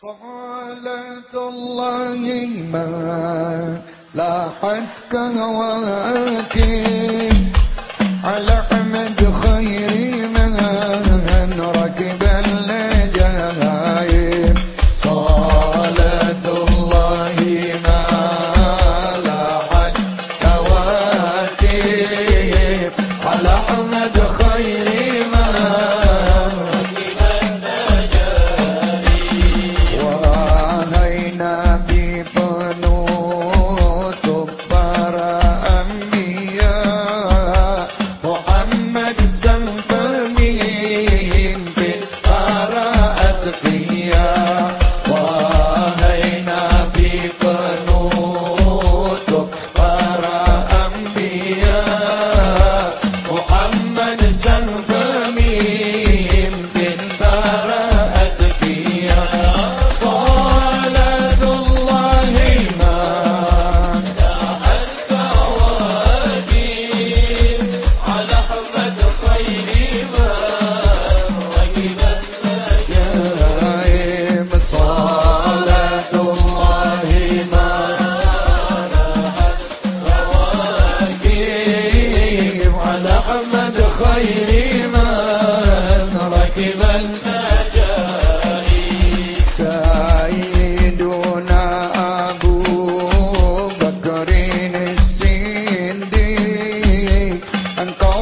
صلاة الله ما لاحت كهواتي على أحمد خير من ركب الجايب صلاة الله ما لاحت كهواتي على أحمد خير and go